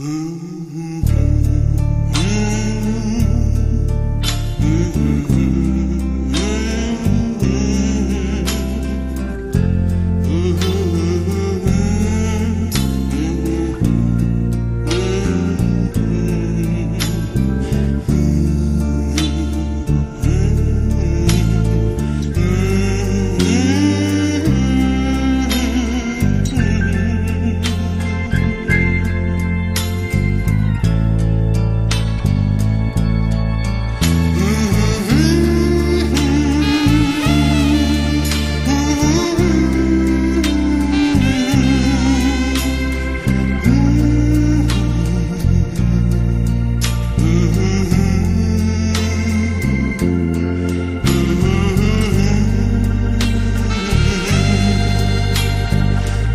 Mm-hmm.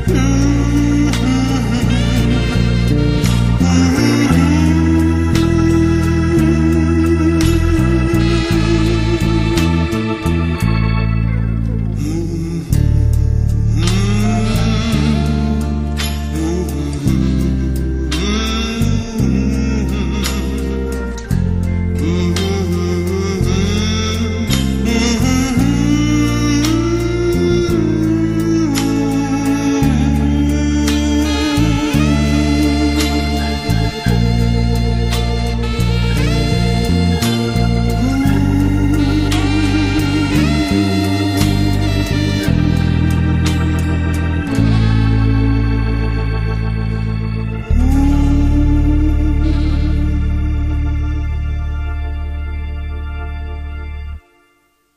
Mm-hmm.